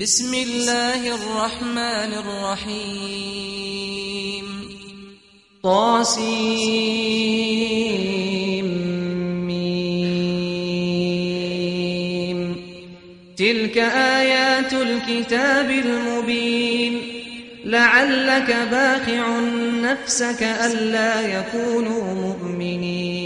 بسم الله الرحمن الرحيم طاسيم ميم تلك آيات الكتاب المبين لعلك باخع نفسك ألا يكونوا مؤمنين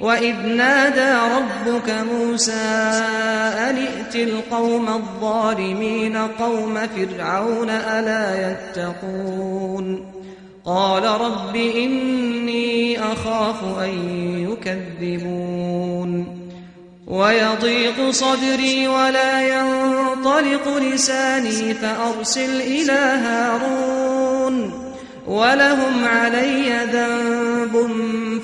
وإذ نادى ربك موسى أن ائت القوم الظالمين قوم فرعون ألا يتقون قال رب إني أخاف أن يكذبون ويضيق صدري ولا ينطلق لساني فأرسل إلى هارون ولهم علي ذنب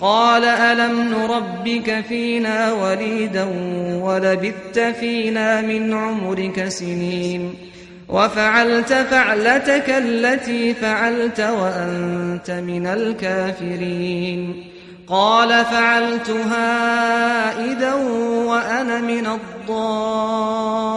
قال ألم نربك فينا وليدا ولبثت فينا من عمرك سنين وفعلت فعلتك التي فعلت وأنت من الكافرين قال فعلتها إذا وأنا من الضالين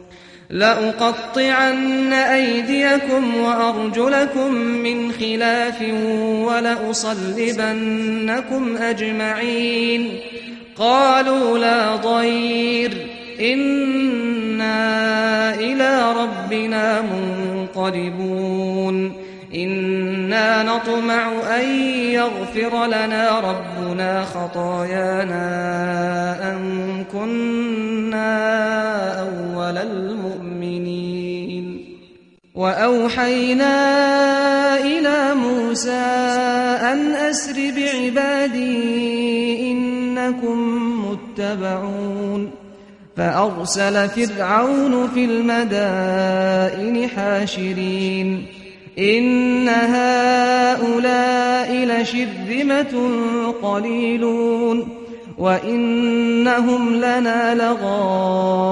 لأقطعن أيديكم وأرجلكم من خلاف ولأصلبنكم أجمعين. قالوا لا ضير. إنا إلى ربنا منقلبون. إنا نطمع أن يغفر لنا ربنا خطايانا أن كنا أول المؤمنين وأوحينا إلى موسى أن أسر بعبادي إنكم متبعون فأرسل فرعون في المدائن حاشرين إن هؤلاء لشرذمة قليلون وإنهم لنا لغائضون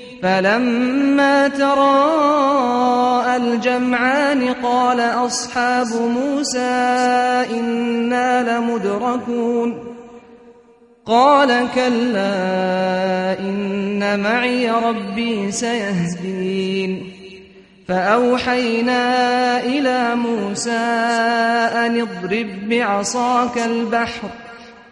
فلما تراءى الجمعان قال أصحاب موسى إنا لمدركون. قال كلا إن معي ربي سيهدين. فأوحينا إلى موسى أن اضرب بعصاك البحر.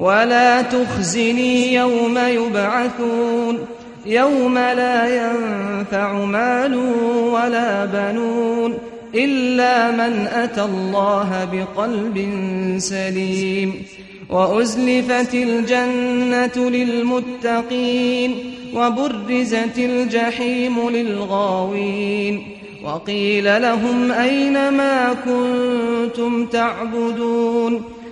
ولا تخزني يوم يبعثون يوم لا ينفع مال ولا بنون إلا من أتى الله بقلب سليم وأزلفت الجنة للمتقين وبرزت الجحيم للغاوين وقيل لهم أين ما كنتم تعبدون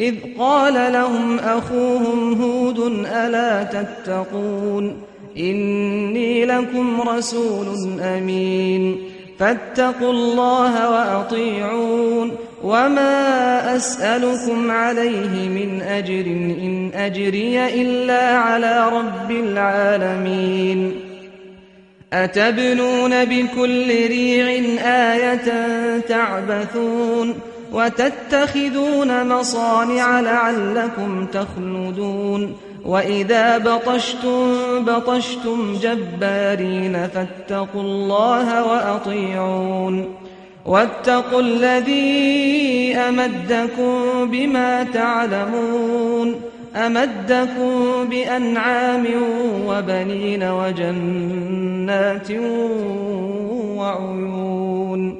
إذ قال لهم أخوهم هود ألا تتقون إني لكم رسول أمين فاتقوا الله وأطيعون وما أسألكم عليه من أجر إن أجري إلا على رب العالمين أتبنون بكل ريع آية تعبثون وتتخذون مصانع لعلكم تخلدون وإذا بطشتم بطشتم جبارين فاتقوا الله وأطيعون واتقوا الذي أمدكم بما تعلمون أمدكم بأنعام وبنين وجنات وعيون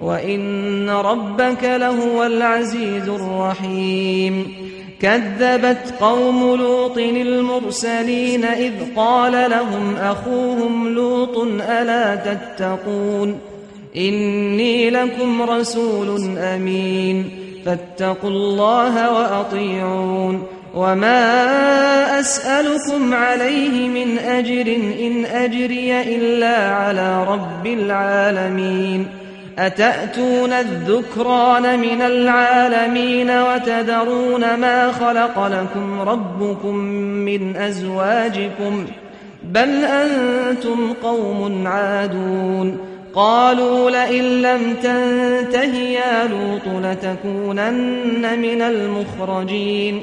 وإن ربك لهو العزيز الرحيم كذبت قوم لوط المرسلين إذ قال لهم أخوهم لوط ألا تتقون إني لكم رسول أمين فاتقوا الله وأطيعون وما أسألكم عليه من أجر إن أجري إلا على رب العالمين أتأتون الذكران من العالمين وتذرون ما خلق لكم ربكم من أزواجكم بل أنتم قوم عادون قالوا لئن لم تنته يا لوط لتكونن من المخرجين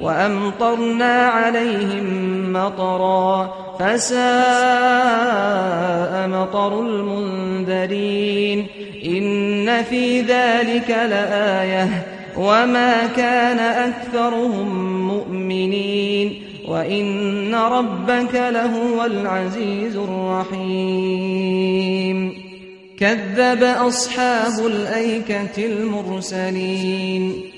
وأمطرنا عليهم مطرا فساء مطر المنذرين إن في ذلك لآية وما كان أكثرهم مؤمنين وإن ربك لهو العزيز الرحيم كذب أصحاب الأيكة المرسلين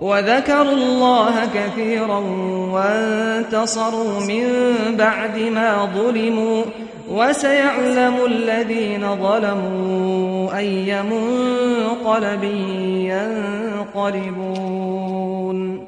وذكروا الله كثيرا وانتصروا من بعد ما ظلموا وسيعلم الذين ظلموا أي منقلب ينقلبون